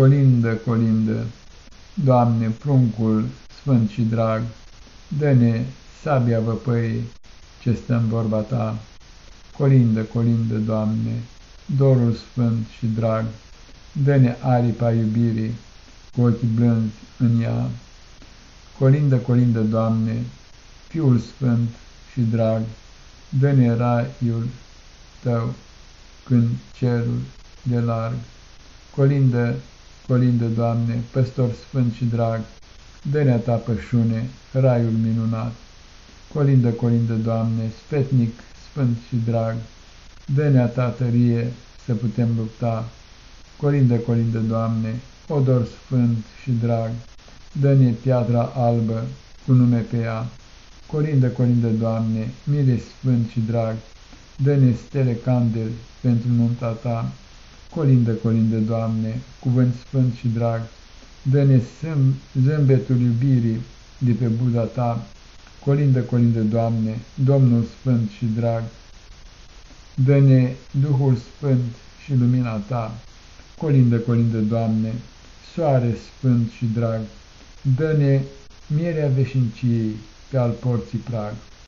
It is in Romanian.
colindă, colindă, Doamne, pruncul sfânt și drag, dă-ne sabia văpăii ce stă în vorba Ta. Colindă, colindă, Doamne, dorul sfânt și drag, dă-ne aripa iubirii, cu ochii blânzi în ea. Colindă, colindă, Doamne, Fiul Sfânt și drag, dă-ne raiul Tău când cerul de larg. Colindă, colindă, Doamne, păstor sfânt și drag, dă-ne Ta pășune, raiul minunat. Colindă, colindă, Doamne, sfetnic, sfânt și drag, dă-ne Ta tărie să putem lupta. Colindă, colindă, Doamne, odor sfânt și drag, dă-ne piatra albă cu nume pe ea. Colindă, colindă, Doamne, mire sfânt și drag, dă-ne stele candel pentru nunta Ta. Colindă, colindă, Doamne, cuvânt sfânt și drag, dă-ne zâmbetul iubirii de pe buza Ta. Colindă, colindă, Doamne, Domnul sfânt și drag, dă-ne Duhul sfânt și lumina Ta. Colindă, colindă, Doamne, soare sfânt și drag, dă-ne mierea veșniciei pe al porții prag.